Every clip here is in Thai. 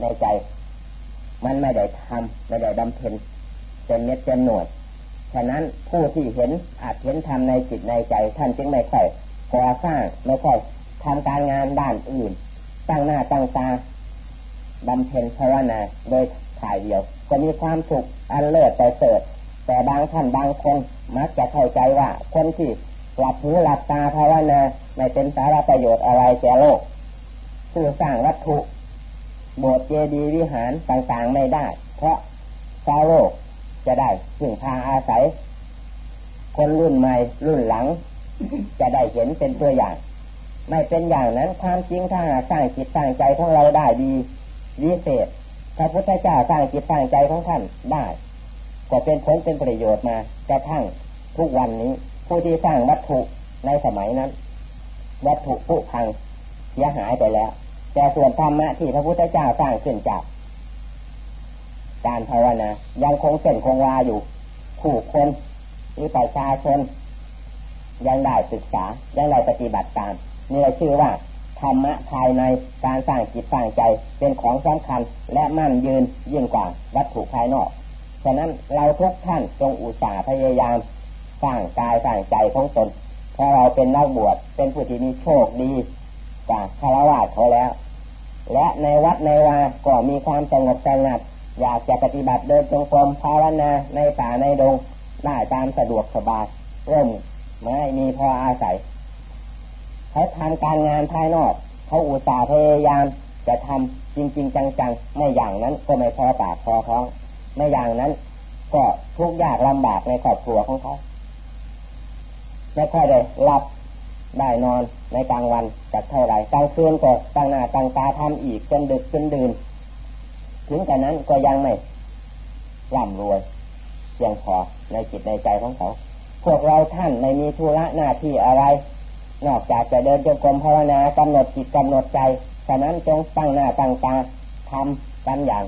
ในใจ มันไม่ได้ทำไม่ได้บำเพ็ญเป็นเม็ดเป็นหน่วยฉะนั้นผู้ที่เห็นอาจเห็นทำในจิตในใจ ท่านจึงไม่ค่อยก่อสร้างไม่ค่อยทำการงานด้านอื่น ตั้งหน้าตั้งตาบำเพ็ญภาวนาโดยถ่ายเดียว ก็มีความสุขอันเลิศแต่เสดแต่บางท่านบางคนมักจะเข้าใจว่า คนที่หลับหูหลับตาภาวนาไม่เป็นสาระประโยชน์อะไรแก่โลกผู้สร้างวัตถุ โบสถ์เจดีย์วิหารต่างๆไม่ได้ เพราะชาวโลกจะได้ถึงพาอาศัย คนรุ่นใหม่รุ่นหลัง จะได้เห็นเป็นตัวอย่าง ไม่เป็นอย่างนั้นความจริงถ้าสร้างจิตสร้างใจของเราได้ดีวิเศษพระพุทธเจ้าสร้างจิตสร้างใจของท่านได้ก็เป็นผลเป็นประโยชน์มากระทั่งทุกวันนี้ ผู้ที่สร้างวัตถุในสมัยนั้น วัตถุผุพังเสียหายไปแล้ว แต่ส่วนธรรมะที่พระพุทธเจ้าสร้างขึ้นจาก การภาวนายังคงเส้นคงวาอยู่ผู้คนหรือประชาชน ยังได้ศึกษายังได้ปฏิบัติตามนี่ชื่อว่าธรรมะภายในการสร้างจิตสร้างใจเป็นของสำคัญและมั่นยืนยิ่งกว่าวัตถุภายนอก ฉะนั้นเราทุกท่านจงอุตส่าห์พยายาม สร้างกายสร้างใจของตนเพราะเราเป็นนักบวชเป็นผู้ที่มีโชคดี จากคารวะเขาแล้ว และในวัดในวาก็มีความสงบสงัด อยากจะปฏิบัติเดินจงกรมภาวนาในป่าในดงได้ตามสะดวกสบายร่มไม่มีพออาศัยเขาทำการงานภายนอกเขาอุตส่าห์พยายามจะทำจริง ๆ จังๆ ไม่อย่างนั้นก็ไม่พอปากพอท้องไม่อย่างนั้นก็ทุกข์ยากลำบากในครอบครัวของเขาไม่ค่อยได้หลับ ได้นอนในกลางวันจากเท่าไรกลางคืนก็ตั้งหน้าตั้งตาทำอีกจนดึกจนดื่นถึงแต่นั้นก็ยังไม่ร่ำรวยเพียงพอในจิตในใจของเขา พวกเราท่านไม่มีธุระหน้าที่อะไร นอกจากจะเดินจงกรมภาวนากำหนดจิตกำหนดใจฉะนั้นจงตั้งหน้าตั้งตาทำกันอย่าง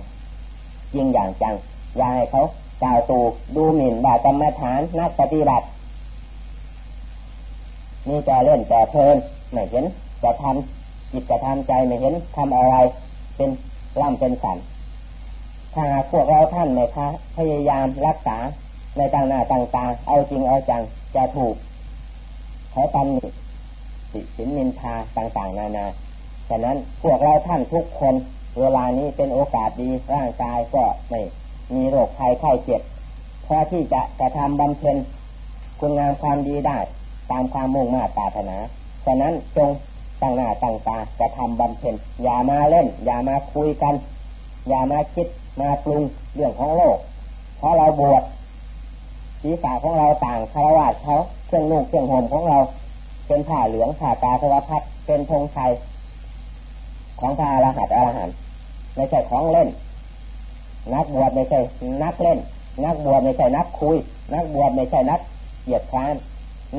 จริงอย่างจังอย่าให้เขากล่าวตูดูหมิ่นบาตรรมฐานนักปฏิบัติ นี่จะเล่นแต่เพลินไม่เห็นจะทำจิตจะทำใจไม่เห็นทำอะไร เป็นร่ำเป็นสันถ้าพวกเราท่านไม่พยายามรักษาในต่างหน้าต่างตาเอาจริงเอาจังจะถูกเขาตำหนิสิสินมินทาต่างๆ นานาฉะนั้นพวกเราท่านทุกคนเวลานี้เป็นโอกาสดีร่างกายก็ไม่มีโรคภัยไข้เจ็บพอที่จะกระทำบำเพ็ญคุณงามความดีได้ ตามความมุ่งมาตาถนา ฉะนั้นจงตั้งหน้าตั้งตากระทำบำเพ็ญอย่ามาเล่น อย่ามาคุยกัน อย่ามาคิดมาปรุงเรื่องของโลก เพราะเราบวชศีรษะของเราต่างคารวะเขาเครื่องนุ่งเครื่องห่มของเรา เป็นผ้าเหลืองผ้าตาสวัพัดเป็นธงชัยของพระอรหันต์อรหันต์ไม่ใช่ของเล่น นักบวชไม่ใช่นักเล่น นักบวชไม่ใช่นักคุย นักบวชไม่ใช่นักเหยียดคร้าน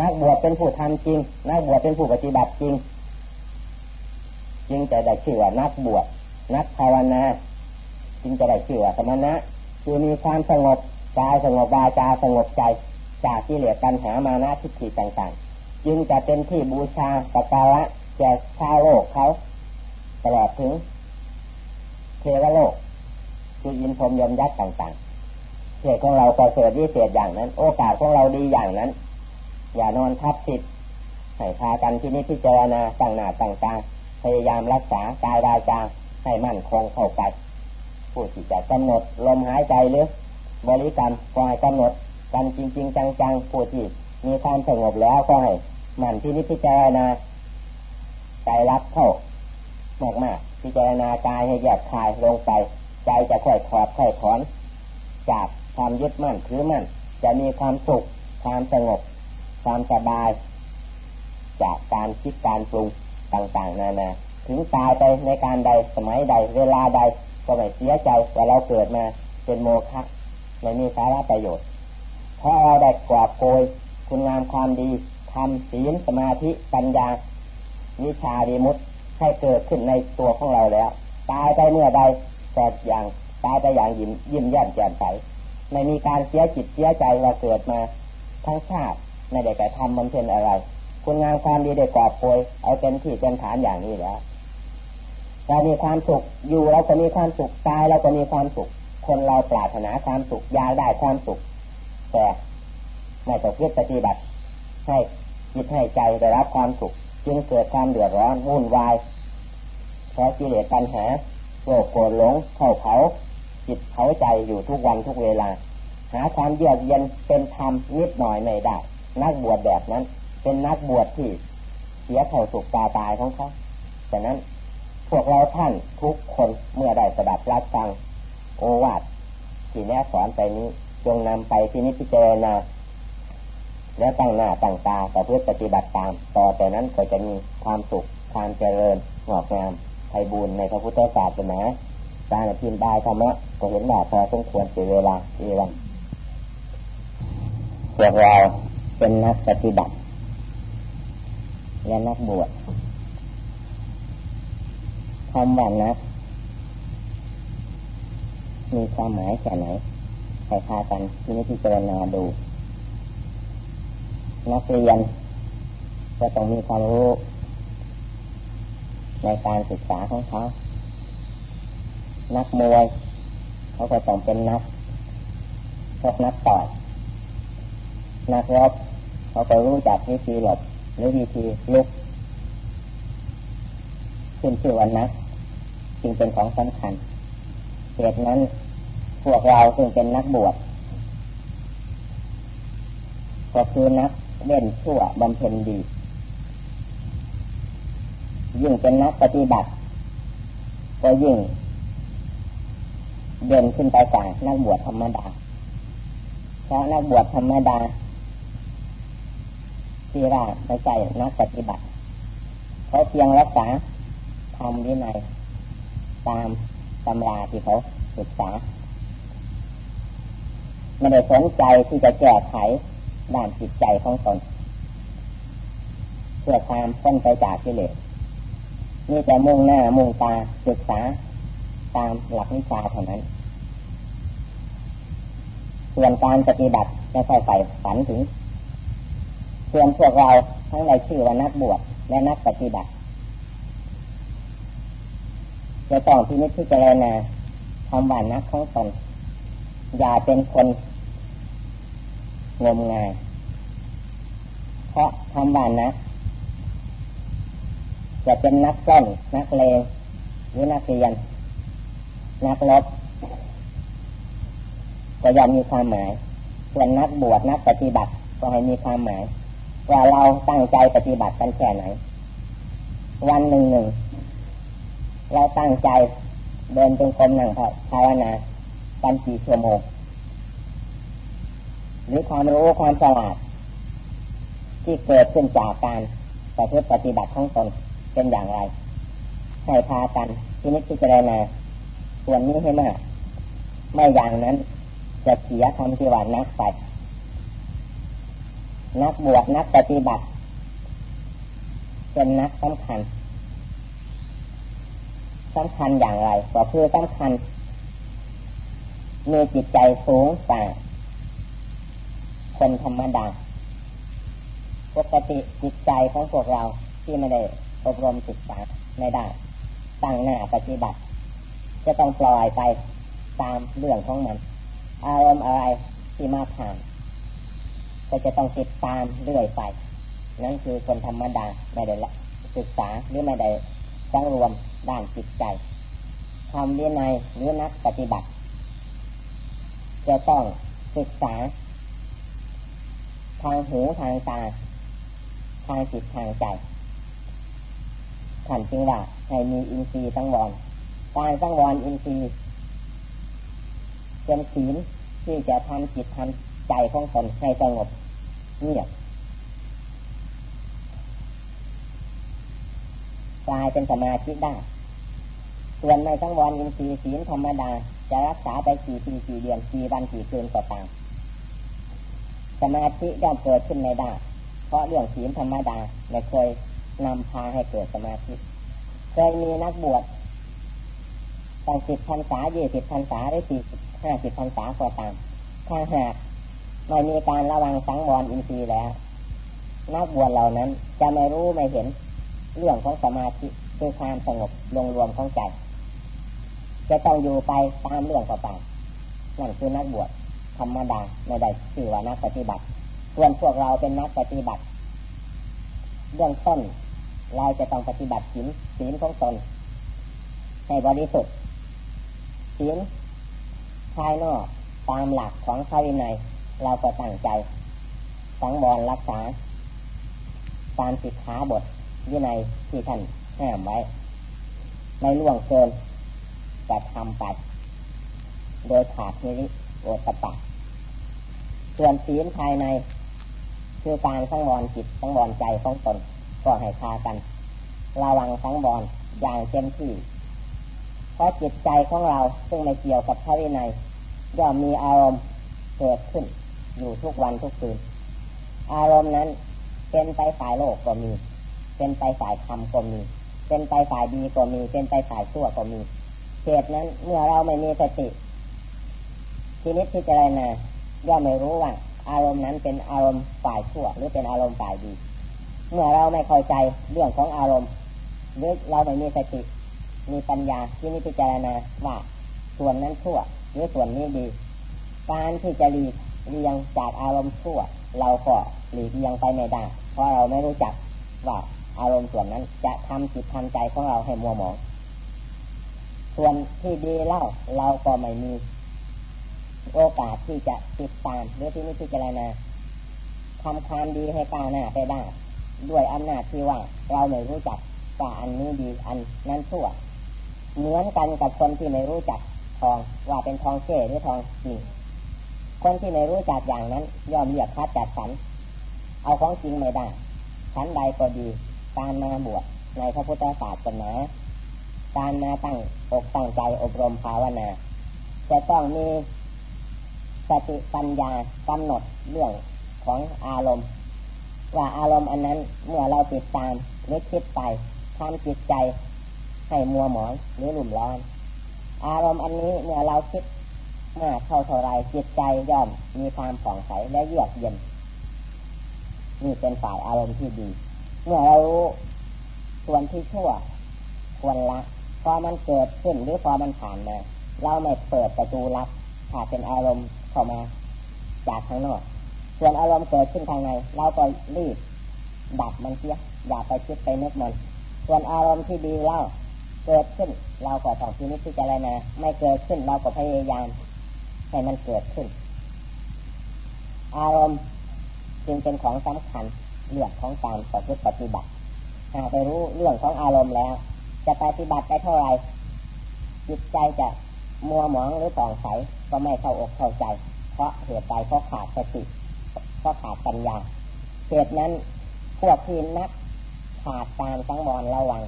นักบวชเป็นผู้ทำจริง นักบวชเป็นผู้ปฏิบัติจริงจึงจะได้ชื่อว่านักบวชนักภาวนาจึงจะได้ชื่อว่าสมณะคือมีความสงบกายสงบวาจาสงบใจ จากที่เหลือปัญหามานะทิฏฐิต่างๆ จึงจะเป็นที่บูชาสักการะแก่ชาวโลกเขาตลอดถึงเทวโลกคืออินพรมยมยักษ์ต่างๆเหตุของเราประเสริฐวิเศษอย่างนั้น โอกาสของเราดีอย่างนั้น อย่านอนทับติดให้พากันที่นี้พิจารณาตั้งหน้าตั้งตาพยายามรักษากายวาจาให้มั่นคงเข้าไปผู้ที่จะกำหนดลมหายใจหรือบริกรรมก็ให้กำหนดกันจริง ๆ จังๆผู้ที่มีความสงบแล้วก็ให้มันที่นิพพานาใจรับเข้ามากๆพิจารณากายให้แยกคายลงไป ใจจะค่อยถอดค่อยถอน จากความยึดมั่นถือมั่นจะมีความสุขความสงบ ความสบาย จากการคิดการปรุงต่างๆนานาถึงตายไปในการใดสมัยใด เวลาใดก็ไม่เสียใจว่าเราเกิดมาเป็นโมฆะไม่มีสาระประโยชน์ เพราะเราได้กอบโกยคุณงามความดีทำศีลสมาธิปัญญาวิชาดีมุตให้เกิดขึ้นในตัวของเราแล้ว ตายไปเมื่อใดก็อย่างตายไปอย่างยิ้มยิ้มแย้มแจ่มใสไม่มีการเสียจิตเสียใจว่าเกิดมา ทั้งชาติ ไม่ได้กระทำมันเป็นอะไร คุณงามความดีได้กอบโกยเอาเป็นที่เป็นฐานอย่างนี้แล้วเรามีความสุขอยู่เราก็มีความสุขตายเราก็มีความสุข คนเราปรารถนาความสุขอยากได้ความสุข แต่ไม่ต้องพิจปฏิบัติให้จิตให้ใจได้รับความสุข จึงเกิดความเดือดร้อนวุ่นวายเพราะกิเลสปัญหาโลภโกรธหลงเข้าเผาจิตเผาใจอยู่ทุกวันทุกเวลา หาความเยือกเย็นเป็นธรรมนิดหน่อยไม่ได้ นักบวชแบบนั้น เป็นนักบวชที่เสียเข่าสุขตาตายของเขาฉะนั้นพวกเราท่านทุกคนเมื่อได้สดับรับฟังโอวาทที่แนะสอนไปนี้จงนำไปที่นิพพานาและตั้งหน้าตั้งตาต่อเพื่อปฏิบัติตาม ต่อแต่นั้นก็จะมีความสุขความเจริญงอกงามไพบูรณ์ในพระพุทธศาสนาการอภิบายธรรมะก็เห็นว่าพอสมควรเสียเวลาที่วันพวกเรา เป็นนักปฏิบัติ และนักบวชคำว่านัก มีความหมายแค่ไหนใครพากันที่นี่ที่เจรณาดู นักเรียนก็ต้องมีความรู้ ในการศึกษาของเขา นักมวย เขาก็ต้องเป็นนักพวกนักต่อย นักรบเขาก็รู้จักวิธีหลบหรือวิธีลุกขึ้นชื่อวันนักจึงเป็นของสำคัญเหตุนั้นพวกเราซึ่งเป็นนักบวชก็คือนักเล่นชั่วบำเพ็ญดี ยิ่งเป็นนักปฏิบัติ ก็ยิ่งเด่นขึ้นไปกว่านักบวชธรรมดาเพราะนักบวชธรรมดา ที่ราไม่ใช่นักปฏิบัติเขาเพียงรักษาทำวินัยตามตำราที่เขาศึกษาไม่ได้สนใจที่จะแก้ไขด้านจิตใจของตนเพื่อความพ้นไปจากกิเลสนี่จะมุ่งหน้ามุ่งตาศึกษาตามหลักวิชาเท่านั้น ส่วนการปฏิบัติไม่ค่อยใส่ฝันถึง ส่วนพวกเราทั้งในชื่อว่านักบวชและนักปฏิบัติจะต้องที่นิพพิจารณาทำบานนักของตนอย่าเป็นคนงมงาย เพราะทำบานนักจะเป็นนักต้นนักเลงหรือนักเรียน นักลบก็ย่อมมีความหมายส่วนนักบวชนักปฏิบัติก็ให้มีความหมาย ว่าเราตั้งใจปฏิบัติกันแค่ไหน วันหนึ่งหนึ่งเราตั้งใจเดินจงกรมนั่งภาวนาปันกี่ชั่วโมงหรือความรู้ความฉลาดที่เกิดขึ้นจากการปฏิบัติปฏิบัติของตนเป็นอย่างไร ให้พากันที่นิพพิจารณาส่วนนี้ให้มาก ไม่อย่างนั้นจะเสียคำที่ว่านักไป นักบวชนักปฏิบัติ เป็นนักสำคัญสำคัญอย่างไรก็คือสำคัญมีจิตใจสูงกว่าคนธรรมดาปกติจิตใจของพวกเราที่ไม่ได้อบรมศึกษาไม่ได้ตั้งหน้าปฏิบัติ จะต้องปล่อยไปตามเรื่องของมัน อารมณ์อะไรที่มาผ่าน ก็จะต้องติดตามเรื่อยไป นั่นคือคนธรรมดาไม่ได้ศึกษาหรือไม่ได้สังรวมด้านจิตใจทำวินัยหรือนักปฏิบัติ จะต้องศึกษา ทางหูทางตา ทางจิตทางใจขันจึงว่าให้มีอินทรีย์ตั้งวรการตั้งวรอินทรีย์เป็นศีลที่จะทำจิตทำใจของตนให้สงบ เงียบกลายเป็นสมาธิได้ส่วนในทั้งวันอินทรีย์ศีลธรรมดา จะรักษาไปกี่ปีกี่เดือนกี่วันกี่คืนก็ตามสมาธิย่อมเกิดขึ้นไม่ได้ เพราะเรื่องศีลธรรมดาไม่เคยนำพาให้เกิดสมาธิเคยมีนักบวชตั้งสิบพรรษายี่สิบพรรษาได้สี่ห้าสิบพรรษาก็ตามถ้าหาก ไม่มีการระวังสังวรอินทรีย์แล้ว นักบวชเหล่านั้นจะไม่รู้ไม่เห็นเรื่องของสมาธิคือความสงบรวมรวมของใจ จะต้องอยู่ไปตามเรื่องต่างๆนั่นคือนักบวชธรรมดาไม่ได้ชื่อว่านักปฏิบัติ ส่วนพวกเราเป็นนักปฏิบัติเรื่องต้นเราจะต้องปฏิบัติศีลศีลของตนให้บริสุทธิ์ศีลภายนอกตามหลักของพระวินัย เราก็ตั้งใจ สังวรรักษา ตามสิกขาบทวินัยที่ท่านห้ามไว้ ไม่ล่วงเกินแต่ทำไป โดยขาดนิริโอตปะส่วนศีลภายใน คือการสังวรจิตสังวรใจของตนก็ให้พากัน ระวังสังวรอย่างเต็มที่เพราะจิตใจของเราซึ่งไม่เกี่ยวกับพระวินัยย่อมมีอารมณ์เกิดขึ้น อยู่ทุกวันทุกคืน อารมณ์นั้น เป็นไปฝ่ายโลกก็มี เป็นไปฝ่ายธรรมก็มี เป็นไปฝ่ายดีก็มี เป็นไปฝ่ายชั่วก็มีเหตุนั้นเมื่อเราไม่มีสติทีนิดที่จะไรนาย่อมไม่รู้ว่า อารมณ์นั้นเป็นอารมณ์ฝ่ายชั่ว หรือเป็นอารมณ์ฝ่ายดี เมื่อเราไม่เข้าใจเรื่องของอารมณ์ หรือเราไม่มีสติ มีปัญญาที่นิพจารณาว่าส่วนนั้นชั่ว หรือส่วนนี้ดี การที่จะหลีก เลี่ยงจากอารมณ์ชั่ว เราก็หลีกเลี่ยงไปไม่ได้ เพราะเราไม่รู้จักว่าอารมณ์ส่วนนั้นจะทำจิตทำใจของเราให้มัวหมองส่วนที่ดีเล่าเราก็ไม่มี โอกาสที่จะติดตามหรือที่นิพจารณาทำความดีให้ก้าวหน้าไปได้ ด้วยอำนาจที่ว่าเราไม่รู้จักว่าอันนี้ดีอันนั้นชั่ว เหมือนกันกับคนที่ไม่รู้จักทองว่าเป็นทองเช่หรือทองจริง คนที่ไม่รู้จักอย่างนั้นยอมเรียกคัดจัดสรรเอาของจริงไม่ได้ชั้นใดก็ดี การมาบวชในพระพุทธศาสนาการมาตั้งอกตั้งใจอบรมภาวนา จะต้องมีสติปัญญากำหนดเรื่องของอารมณ์ ว่าอารมณ์อันนั้นเมื่อเราติดตามหรือคิดไปทำจิตใจให้มัวหมองหรือหลุ่มร้อน อารมณ์อันนี้เมื่อเราคิด มากเท่าเท่าไรจิตใจย่อมมีความผ่องใสและเยือกเย็นนี่เป็นฝ่ายอารมณ์ที่ดี เมื่อเรารู้ส่วนที่ชั่ว ควรละพอมันเกิดขึ้นหรือพอมันผ่านมา เราไม่เปิดประตูรับถ้าเป็นอารมณ์เข้ามา จากข้างนอก ส่วนอารมณ์เกิดขึ้นทางในเราก็รีบดับมันเสียอย่าไปคิดไปนึกมัน ส่วนอารมณ์ที่ดีเล่าเกิดขึ้นเราก็ต้องพินิจพิจารณาไม่เกิดขึ้นเราก็พยายาม ให้มันเกิดขึ้น อารมณ์จึงเป็นของสำคัญเรื่องของการประพฤติปฏิบัติหากไปรู้เรื่องของอารมณ์แล้ว จะปฏิบัติไปเท่าไรจิตใจจะมัวหมองหรือป่องใสก็ไม่เข้าอกเข้าใจ เพราะเหตุใดเพราะขาดสติเพราะขาดปัญญาเหตุนั้นพวกที่นักขาดการสังวรระวัง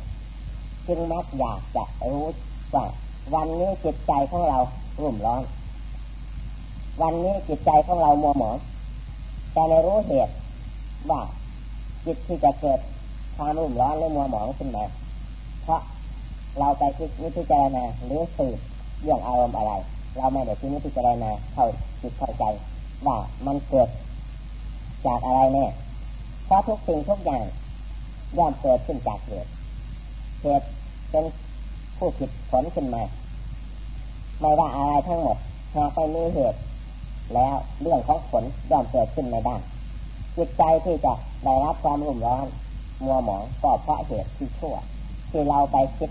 จึงมักอยากจะรู้ว่าวันนี้จิตใจของเรารุ่มร้อน วันนี้จิตใจของเรามัวหมองแต่ไม่รู้เหตุว่าจิตที่จะเกิดความรุ่มร้อนหรือมัวหมองขึ้นมาเพราะเราไปคิดนิพจารณาหรือสืบเรื่องอารมณ์อะไร เราไม่ได้คิดนิพจารณาเข้าจิตเข้าใจว่ามันเกิดจากอะไรแน่เพราะทุกสิ่งทุกอย่างย่อมเกิดขึ้นจากเหตุเหตุเป็นผู้ผิดผลขึ้นมาไม่ว่าอะไรทั้งหมดหากไม่มีเหตุ แล้วเรื่องของผลย่อมเกิดขึ้นไม่ได้จิตใจที่จะได้รับความรุ่มร้อนมัวหมองก็เพราะเหตุที่ชั่ว ที่เราไปคิด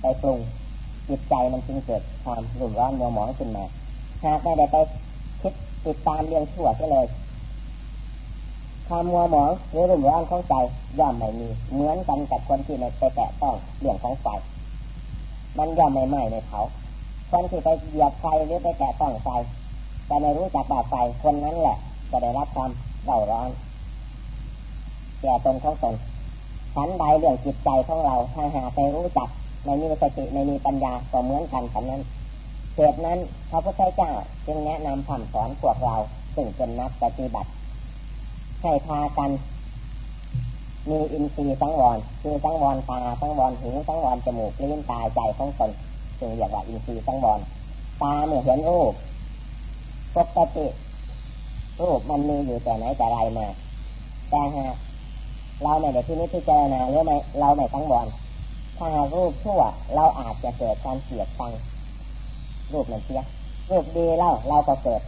ไปปรุงจิตใจมันจึงเกิดความรุ่มร้อนมัวหมองขึ้นมาหากไม่ได้ไปคิดติดตามเรื่องชั่วก็เลยความมัวหมองหรือรุ่มร้อนของใจย่อมไม่มี เหมือนกันกับคนที่ไปแตะต้องเรื่องของไฟมันย่อมไม่ไหม้ในเขาคนที่ไปเหยียบไฟหรือไปแตะต้องไฟ แต่ไม่รู้จักบาดไฟคนนั้นแหละ จะได้รับความเร่าร้อนแก่ตนของตนฉันใดเรื่องจิตใจของเราถ้าหาไปรู้จักในมีสติในมีปัญญาก็เหมือนกันฉันนั้นเหตุนั้นพระพุทธเจ้าจึงแนะนำคำสอนพวกเราซึ่งเป็นนักปฏิบัติ ให้พากัน มีอินทรีย์สังวรคือสังวรตาสังวรหูสังวรจมูกลิ้นตาใจของตนจึงเรียกว่าอินทรีย์สังวรตาเมื่อเห็นรูป ปกติรูปมันมีอยู่แต่ไหนแต่ไรมา แต่ฮะเราไม่ได้ที่นี้ที่เจอนะหรือไม่เราไม่สังวรถ้ารูปชั่วเราอาจจะเกิดการเกลียดชังรูปนั้นเสียรูปดีแล้วเราก็เกิด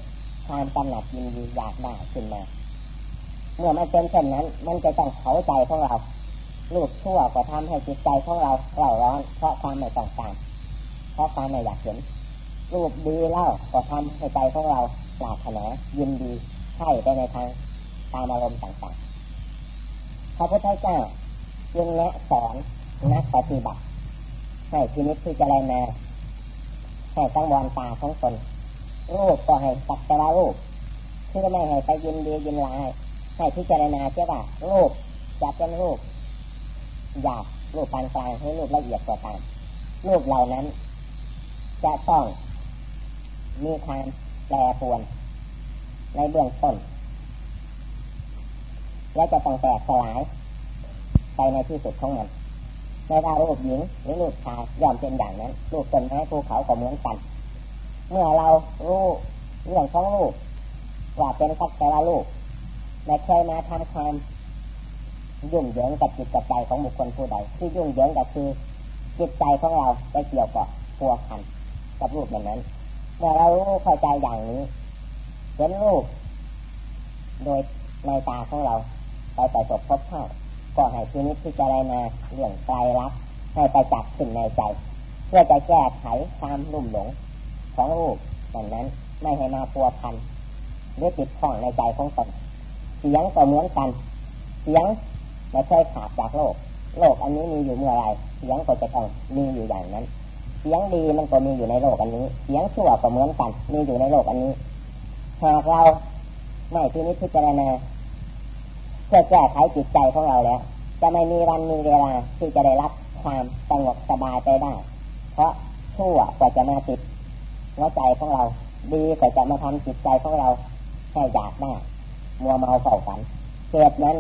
ความกำหนัดยินดีอยากได้ขึ้นมา เมื่อมันเป็นเช่นนั้น มันจะต้องเข้าใจของเรารูปชั่วก็ทำให้จิตใจของเราเราร้อน เพราะความไม่ต้องการเพราะความไม่อยากเห็น รูปดีเล่าก็ทำให้ใจของเราปราถนายินดีให้ได้ในทางตามอารมณ์ต่างๆพระพุทธเจ้าจึงแนะสอนนักปฏิบัติให้ทีนิที่จะไรนาให้ตั้งวรตาของตนรูปก็ให้สักแต่ว่ารูปคือไม่ให้ไปยินดียินร้าย ให้พิจารณาเชื่อว่ารูปจะเป็นรูปหยาบรูปปานกลางให้รูปละเอียดกว่าตามรูปเหล่านั้น จะต้อง มีความแปรปวนในเบื้องต้น และจะต้องแตกสลายไปในที่สุดของมันไม่ว่ารูปหญิงหรือรูปชายย่อมเป็นอย่างนั้นรูปต้นไม้ภูเขาก็เหมือนกัน เมื่อเรารู้เรื่องของรูปว่าเป็นสักแต่ละรูปไม่เคยมาทำความยุ่งเหยิงกับจิตกับใจของบุคคลผู้ใดที่ยุ่งเหยิงก็คือจิตใจของเราไปเกี่ยวกับพัวพันกับรูปแบบนั้น เมื่อเรารู้เข้าใจอย่างนี้เห็นรูปโดยในตาของเราไปไปจบพบเข้าก็ให้ทีนี้ที่จะไรนาเรื่องไกลรักให้ไปจับขึ้นในใจ เพื่อจะแก้ไขความรุ่มหลงของรูปดังนั้นไม่ให้มาพัวพันหรือติดข้องในใจของตนเสียงก็เหมือนกันเสียงไม่เคยขาดจากโลก โลกอันนี้มีอยู่เมื่อไรเสียงก็จะต้องมีอยู่อย่างนั้น สียงดีมันก็มีอยู่ในโลกอันนี้ เสียงชั่วก็เหมือนกัน มีอยู่ในโลกอันนี้ หากเราไม่ที่นี้พิจารณาเพื่อแก้ไขจิตใจของเราแล้ว จะไม่มีวันมีเวลาที่จะได้รับความสงบสบายไปได้ เพราะชั่วก็จะมาติดหัวใจของเรา ดีก็จะมาทำจิตใจของเราให้อยากได้มัวเมาเฝ้าฝันเหตุนั้น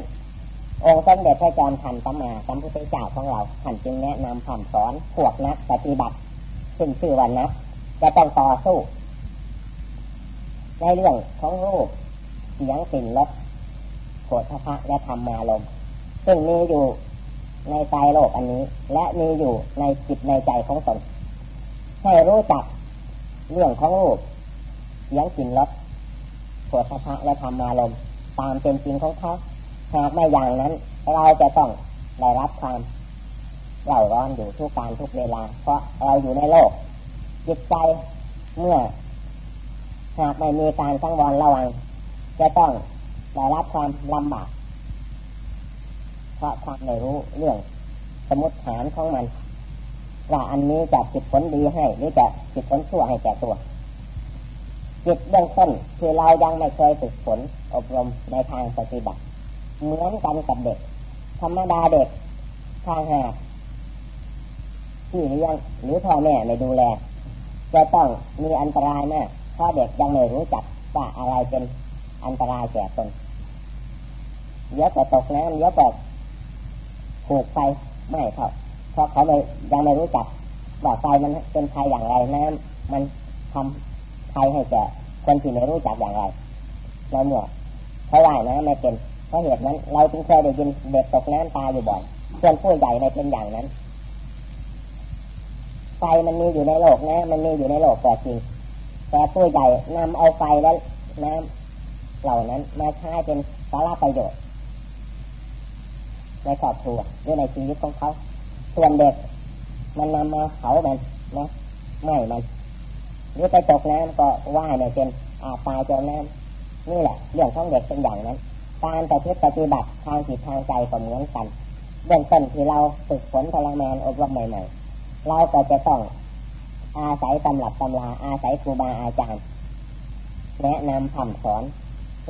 องค์สมเด็จพระจอมทันสัมมาสัมพุทธเจ้าของเราท่านจึงแนะนำคำสอนพวกนักปฏิบัติ ซึ่งชื่อวันนักจะต้องต่อสู้ในเรื่องของรูปเสียงสิ่งรสโผฏฐะและธรรมารมซึ่งมีอยู่ในใจโลกอันนี้ และมีอยู่ในจิตในใจของตนให้รู้จักเรื่องของรูปเสียงสิ่งรสโผฏฐะและธรรมารมตามเป็นจริงของเขาหากไม่อย่างนั้น เราจะต้องได้รับความ เร่าร้อนอยู่ทุกการทุกเวลา เพราะเราอยู่ในโลก จิตใจเมื่อ หากไม่มีการสังวรระวัง จะต้องได้รับความลำบากเพราะความไม่รู้เรื่องสมุติฐานของมันว่าอันนี้จะจิตผลดีให้หรือจะจิตผลชั่วให้แก่ตัว จิตเบื้องต้นคือเรายังไม่เคยฝึกฝนอบรมในทางปฏิบัติ เหมือนกันกับเด็ก ธรรมดาเด็กทางหาก ที่เลี้ยงหรือพ่อแม่ไม่ดูแลจะต้องมีอันตรายมากเพราะเด็กยังไม่รู้จักว่าอะไรเป็นอันตรายแก่ตนเยอะก็ตกน้ำเยอะก็ผูกไฟไม่เท่าเพราะเขาไม่ยังไม่รู้จักว่าไฟมันเป็นไฟอย่างไรน้ำมันทำไฟให้แก่คนที่ไม่รู้จักอย่างไรเราเมื่อเขาว่ายน้ำไม่เป็นเพราะเหตุนั้น เราจึงเคยได้ยินเด็กตกน้ำตายอยู่บ่อยส่วนผู้ใหญ่ในเป็นอย่างนั้น ไฟมันมีอยู่ในโลกนะ มันมีอยู่ในโลกก็จริง แต่ผู้ใหญ่นำเอาไฟและน้ำเหล่านั้นมาใช้เป็นสาระประโยชน์ในครอบครัวหรือในชีวิตของเขา ส่วนเด็กมันนำมาเผามันนะไม่มันหรือไปตกน้ำก็ว่ายไม่เป็นอาตายจมน้ำนี่แหละเรื่องของเด็กเป็นอย่างนั้นการปฏิปฏิบัติทางจิตทางใจก็เหมือนกันเบื้องต้นที่เราฝึกฝนพลังงานอบรมใหม่ๆ เราก็จะต้องอาศัยตำรับตำราอาศัยครูบาอาจารย์ แนะนำคำสอน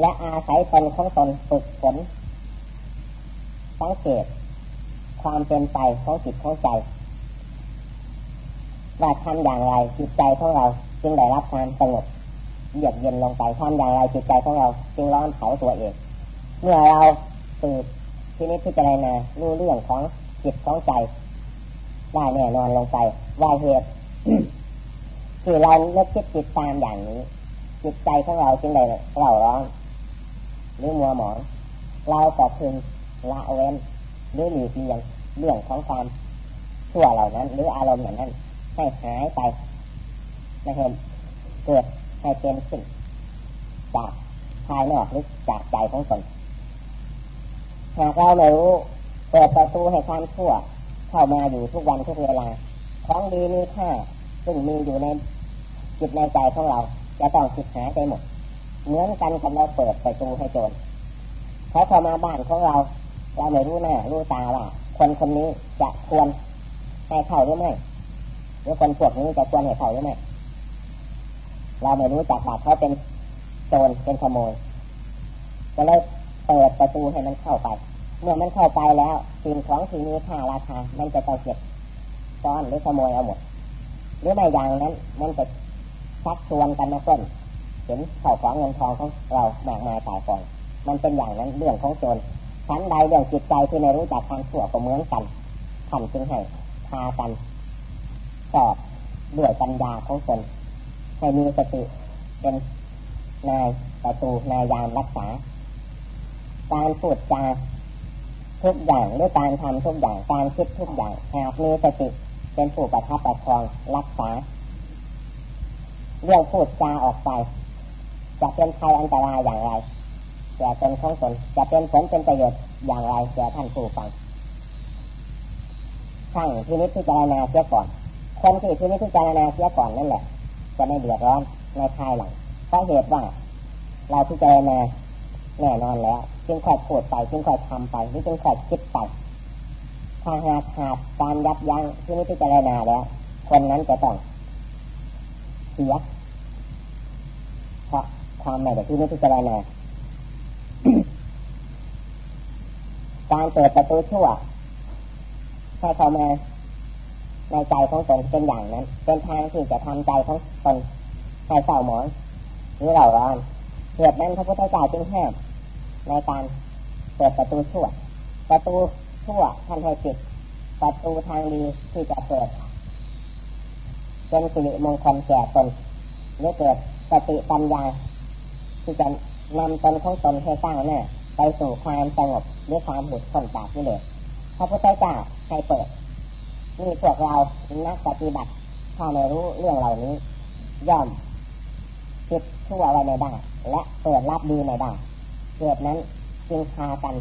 และอาศัยตนของตนฝึกฝนสังเกตความเป็นไปของจิตของใจว่าทำอย่างไรจิตใจของเราจึงได้รับความสงบเยือกเย็นลงไปทำอย่างไรจิตใจของเราจึงร้อนเผาตัวเอง เมื่อเราสืบที่นี้พิจารณารู้เรื่องของจิตของใจ ได้แน่นอนลงไปว่าเหตุที่เราเลิกคิดจิตตามอย่างนี้ จิตใจของเราจึงได้เร่าร้อนหรือมัวหมองเราก็พึงละเว้นหรือหลีกเลี่ยงเรื่องของความชชั่วเหล่านั้น หรืออารมณ์อย่างนั้น ให้หายไปไม่เห็นเกิดให้เป็นสิ่งจากภายนอกหรือจากใจของตนหากเราไม่รู้เปิดประตูให้ความชั่ว เข้ามาอยู่ทุกวันทุกเวลา ของดีมีค่าซึ่งมีอยู่ในจิตในใจของเราจะต้องคิดหาไปหมด เหมือนกันกับเราเปิดประตูให้โจรเขาเข้ามาบ้านของเรา เราไม่รู้หน้ารู้ตาว่า คนคนนี้จะควรให้เข้าหรือไม่หรือคนพวกนี้จะควรให้เข้าหรือไม่เราไม่รู้จักว่าเขาเป็นโจรเป็นขโมยก็เลยเปิดประตูให้มันเข้าไป เมื่อมันเข้าไปแล้วสิ่งของที่มีค่าราคา มันจะต้องเก็บซ่อนหรือขโมยเอาหมด หรือไม่อย่างนั้น มันจะชักชวนกันมาต้นเห็นข้าวของเงินทองของเราหมากมายตายกองมันเป็นอย่างนั้นเรื่องของโจรชั้นใดเรื่องจิตใจที่ไม่รู้จักความชั่วก็เหมือนกันทำจึงให้พากันสอบด้วยปัญญาของตนให้มีสติเป็นนายประตูนายยามรักษา การพูดจา ทุกอย่างหรือการทำทุกอย่างการคิดทุกอย่างหากมีสติเป็นผู้ประทับประคองรักษาเรื่องพูดจาออกไป จะเป็นภัยอันตรายอย่างไรแก่ตนของตนจะเป็นผลเป็นประโยชน์อย่างไรแก่ท่านผู้ฟังช่างที่นิพพิจารณาเสียก่อน คนที่ที่นิพพิจารณาเสียก่อนนั่นแหละ จะไม่เดือดร้อนในภายหลังเพราะเหตุว่าเราพิจารณา แน่นอนแล้ว จึงค่อยพูดไปจึงค่อยทำไปหรือจึงค่อยคิดไปถ้าหากขาดการยับยั้งที่นิพพิจารณาแล้ว คนนั้นจะต้องเสียเพราะความไม่ได้ที่นิพพิจารณาการเปิดประตูชั่วให้เข้ามาในใจของตนเป็นอย่างนั้น เป็นทางที่จะทำใจของตนให้เศร้าหมองหรือเราร้อนเหตุนั้นพระพุทธเจ้าจึงห้าม ในการเปิดประตูชั่ว ประตูชั่วท่านให้ปิด ประตูทางดีที่จะเปิดเป็นสิริมงคลแก่ตนหรือเกิดสติปัญญาที่จะนำตนของตนให้สร้างหน้าไปสู่ความสงบด้วยความหมุดพ้นจากนี่เลยพระพุทธเจ้าให้เปิดนี่พวกเรานักปฏิบัติถ้าไม่รู้เรื่องเหล่านี้ ย่อมคิดชั่วไว้ในได้และเปิดรับดีในได้ เกิดนั้นจึงพากัน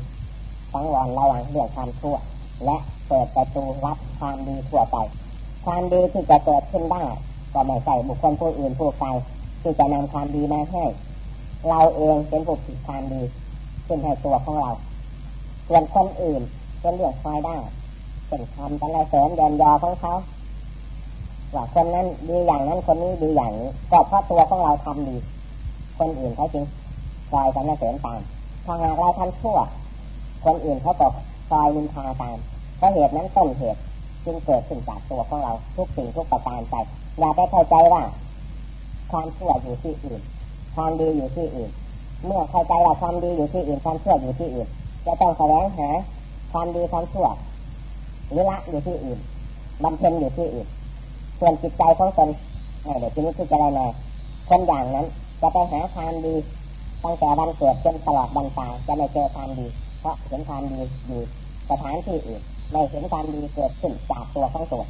สังวรระวังเรื่องความชั่ว และเปิดประตูรับความดีทั่วไป ความดีที่จะเกิดขึ้นได้ก็ไม่ใช่บุคคลผู้อื่นผู้ไกลที่จะนำความดีมาให้ เราเองเป็นผู้ผิดความดีขึ้นให้ตัวของเรา ส่วนคนอื่นเป็นเรื่องคอยได้เป็นคำเป็นอะไรเสริมเดินยอของเขาว่าคนนั้นดีอย่างนั้นคนนี้ดีอย่างนี้ก็เพราะตัวของเราทำดี คนอื่นเขาจึง คอยกันเสริมตาม ถ้าหากเราทำชั่ว คนอื่นเขาตกคอยนินทาตามเพราะเหตุนั้นต้นเหตุจึงเกิดขึ้นจากตัวของเราทุกสิ่งทุกประการไป อย่าไปเข้าใจว่า ความชั่วอยู่ที่อื่น ความดีอยู่ที่อื่น เมื่อเข้าใจว่าความดีอยู่ที่อื่น ความชั่วอยู่ที่อื่น จะต้องแสวงหาความดีความชั่วหรือละอยู่ที่อื่นบำเพ็ญอยู่ที่อื่น ส่วนจิตใจของตนเดี๋ยวทีนี้คือจะได้มาคนอย่างนั้น จะไปหาความดี ตั้งแต่วันเกิดจนตลอดวันตายจะไม่เจอความดี เพราะเห็นความดีอยู่สถานที่อื่นไม่เห็นความดีเกิดขึ้นจากตัวของตัว